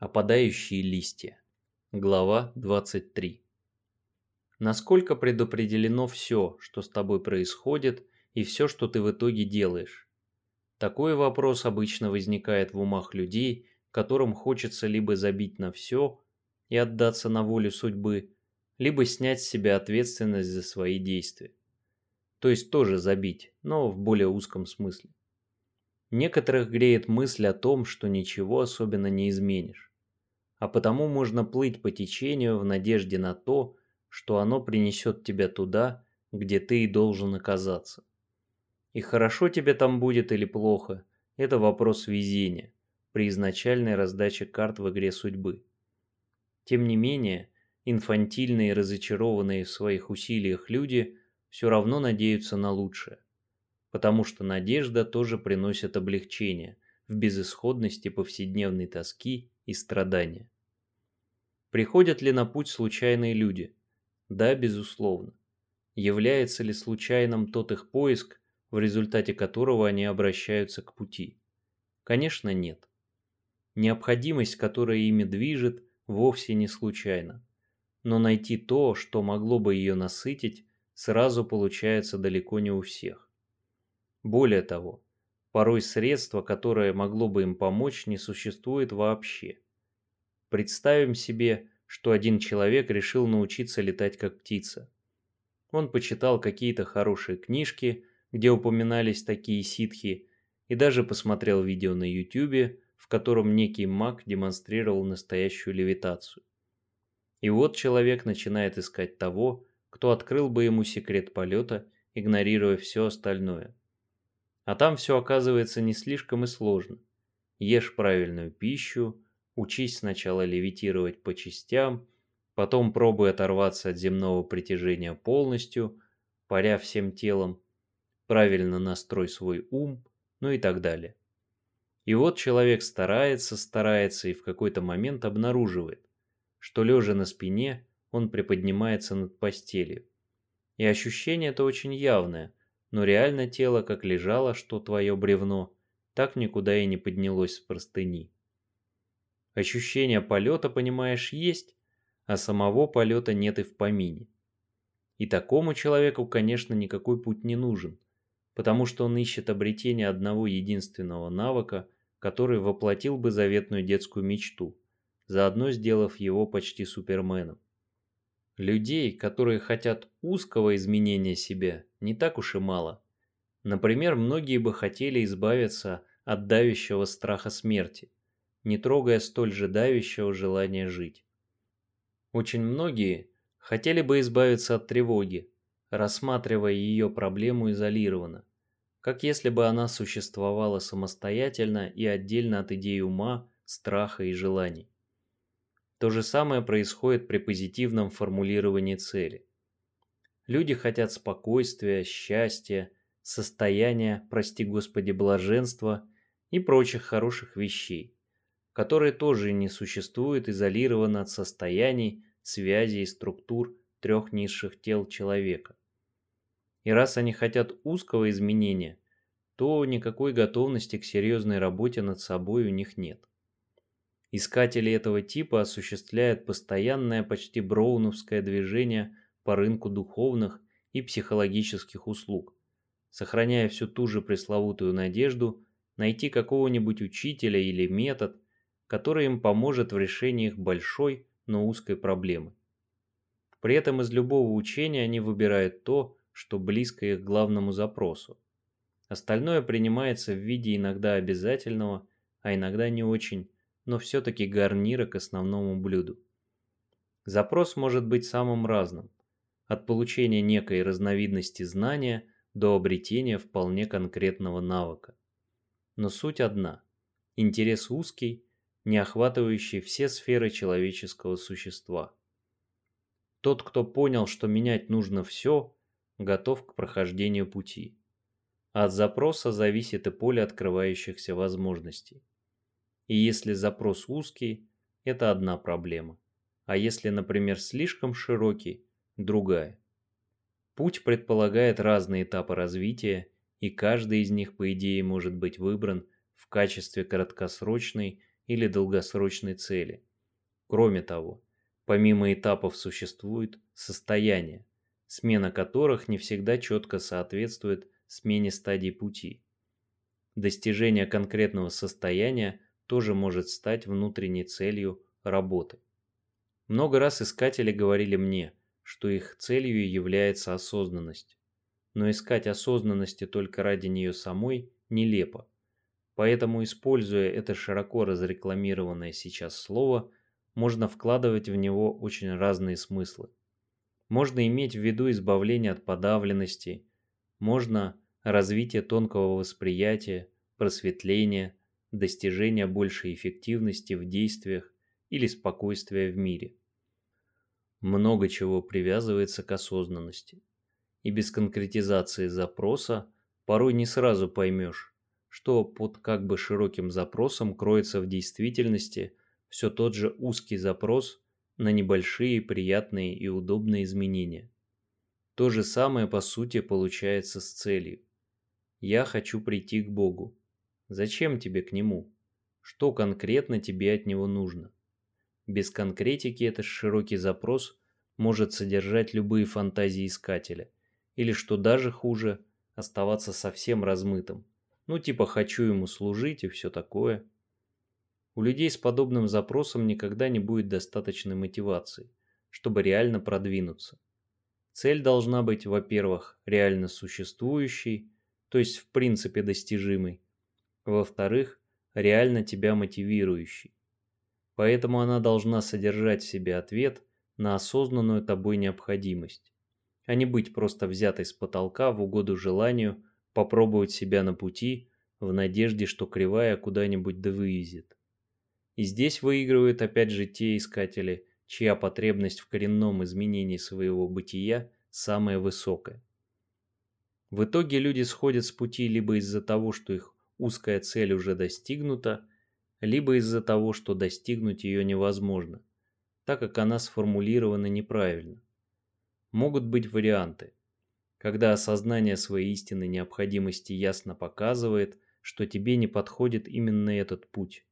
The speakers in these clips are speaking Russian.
Опадающие листья. Глава 23. Насколько предопределено все, что с тобой происходит, и все, что ты в итоге делаешь? Такой вопрос обычно возникает в умах людей, которым хочется либо забить на все и отдаться на волю судьбы, либо снять с себя ответственность за свои действия. То есть тоже забить, но в более узком смысле. Некоторых греет мысль о том, что ничего особенно не изменишь а потому можно плыть по течению в надежде на то, что оно принесет тебя туда, где ты и должен оказаться. И хорошо тебе там будет или плохо, это вопрос везения при изначальной раздаче карт в игре судьбы. Тем не менее, инфантильные и разочарованные в своих усилиях люди все равно надеются на лучшее, потому что надежда тоже приносит облегчение в безысходности повседневной тоски и страдания. Приходят ли на путь случайные люди? Да, безусловно. Является ли случайным тот их поиск, в результате которого они обращаются к пути? Конечно, нет. Необходимость, которая ими движет, вовсе не случайна. Но найти то, что могло бы ее насытить, сразу получается далеко не у всех. Более того, порой средство, которое могло бы им помочь, не существует вообще. Представим себе, что один человек решил научиться летать как птица. Он почитал какие-то хорошие книжки, где упоминались такие ситхи, и даже посмотрел видео на ютюбе, в котором некий маг демонстрировал настоящую левитацию. И вот человек начинает искать того, кто открыл бы ему секрет полета, игнорируя все остальное. А там все оказывается не слишком и сложно. Ешь правильную пищу, Учись сначала левитировать по частям, потом пробуй оторваться от земного притяжения полностью, паря всем телом, правильно настрой свой ум, ну и так далее. И вот человек старается, старается и в какой-то момент обнаруживает, что лежа на спине он приподнимается над постелью. И ощущение это очень явное, но реально тело как лежало, что твое бревно, так никуда и не поднялось с простыни. Ощущение полета, понимаешь, есть, а самого полета нет и в помине. И такому человеку, конечно, никакой путь не нужен, потому что он ищет обретение одного единственного навыка, который воплотил бы заветную детскую мечту, заодно сделав его почти суперменом. Людей, которые хотят узкого изменения себя, не так уж и мало. Например, многие бы хотели избавиться от давящего страха смерти – не трогая столь же давящего желания жить. Очень многие хотели бы избавиться от тревоги, рассматривая ее проблему изолированно, как если бы она существовала самостоятельно и отдельно от идей ума, страха и желаний. То же самое происходит при позитивном формулировании цели. Люди хотят спокойствия, счастья, состояния, прости господи, блаженства и прочих хороших вещей которые тоже не существуют изолированно от состояний, связей и структур трех низших тел человека. И раз они хотят узкого изменения, то никакой готовности к серьезной работе над собой у них нет. Искатели этого типа осуществляют постоянное почти броуновское движение по рынку духовных и психологических услуг, сохраняя всю ту же пресловутую надежду найти какого-нибудь учителя или метод, который им поможет в решении их большой, но узкой проблемы. При этом из любого учения они выбирают то, что близко их главному запросу. Остальное принимается в виде иногда обязательного, а иногда не очень, но все-таки гарнира к основному блюду. Запрос может быть самым разным, от получения некой разновидности знания до обретения вполне конкретного навыка. Но суть одна – интерес узкий не охватывающий все сферы человеческого существа. Тот, кто понял, что менять нужно все, готов к прохождению пути. От запроса зависит и поле открывающихся возможностей. И если запрос узкий, это одна проблема. А если, например, слишком широкий, другая. Путь предполагает разные этапы развития, и каждый из них, по идее, может быть выбран в качестве краткосрочной или долгосрочной цели. Кроме того, помимо этапов существует состояние, смена которых не всегда четко соответствует смене стадий пути. Достижение конкретного состояния тоже может стать внутренней целью работы. Много раз искатели говорили мне, что их целью является осознанность. Но искать осознанности только ради нее самой нелепо. Поэтому, используя это широко разрекламированное сейчас слово, можно вкладывать в него очень разные смыслы. Можно иметь в виду избавление от подавленности, можно развитие тонкого восприятия, просветление, достижение большей эффективности в действиях или спокойствия в мире. Много чего привязывается к осознанности. И без конкретизации запроса порой не сразу поймешь, что под как бы широким запросом кроется в действительности все тот же узкий запрос на небольшие приятные и удобные изменения. То же самое по сути получается с целью. Я хочу прийти к Богу. Зачем тебе к Нему? Что конкретно тебе от Него нужно? Без конкретики этот широкий запрос может содержать любые фантазии искателя, или, что даже хуже, оставаться совсем размытым. Ну типа «хочу ему служить» и все такое. У людей с подобным запросом никогда не будет достаточной мотивации, чтобы реально продвинуться. Цель должна быть, во-первых, реально существующей, то есть в принципе достижимой. Во-вторых, реально тебя мотивирующей. Поэтому она должна содержать в себе ответ на осознанную тобой необходимость, а не быть просто взятой с потолка в угоду желанию попробовать себя на пути в надежде, что кривая куда-нибудь да вывезет. И здесь выигрывают опять же те искатели, чья потребность в коренном изменении своего бытия самая высокая. В итоге люди сходят с пути либо из-за того, что их узкая цель уже достигнута, либо из-за того, что достигнуть ее невозможно, так как она сформулирована неправильно. Могут быть варианты, когда осознание своей истинной необходимости ясно показывает, что тебе не подходит именно этот путь.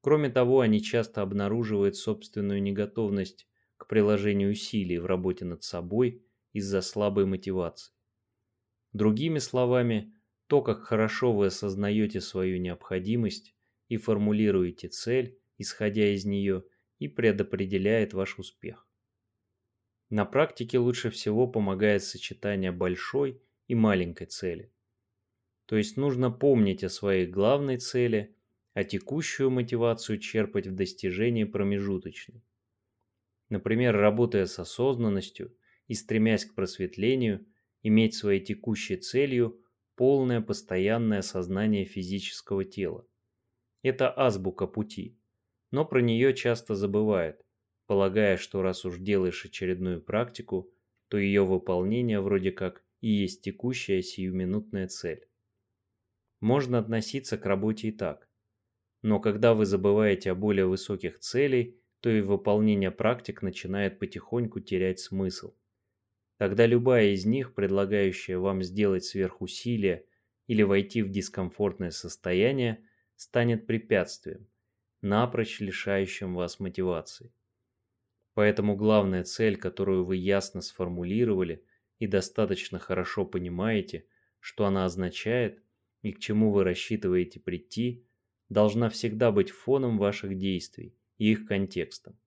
Кроме того, они часто обнаруживают собственную неготовность к приложению усилий в работе над собой из-за слабой мотивации. Другими словами, то, как хорошо вы осознаете свою необходимость и формулируете цель, исходя из нее, и предопределяет ваш успех. На практике лучше всего помогает сочетание большой и маленькой цели. То есть нужно помнить о своей главной цели, а текущую мотивацию черпать в достижении промежуточной. Например, работая с осознанностью и стремясь к просветлению, иметь своей текущей целью полное постоянное сознание физического тела. Это азбука пути, но про нее часто забывают, полагая, что раз уж делаешь очередную практику, то ее выполнение вроде как и есть текущая сиюминутная цель. Можно относиться к работе и так. Но когда вы забываете о более высоких целей, то и выполнение практик начинает потихоньку терять смысл. Тогда любая из них, предлагающая вам сделать сверхусилие или войти в дискомфортное состояние, станет препятствием, напрочь лишающим вас мотивации. Поэтому главная цель, которую вы ясно сформулировали и достаточно хорошо понимаете, что она означает и к чему вы рассчитываете прийти, должна всегда быть фоном ваших действий и их контекстом.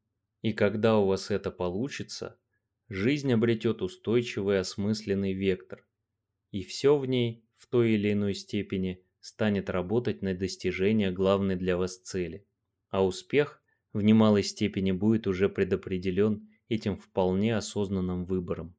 И когда у вас это получится, жизнь обретет устойчивый осмысленный вектор, и все в ней в той или иной степени станет работать на достижение главной для вас цели, а успех в немалой степени будет уже предопределен этим вполне осознанным выбором.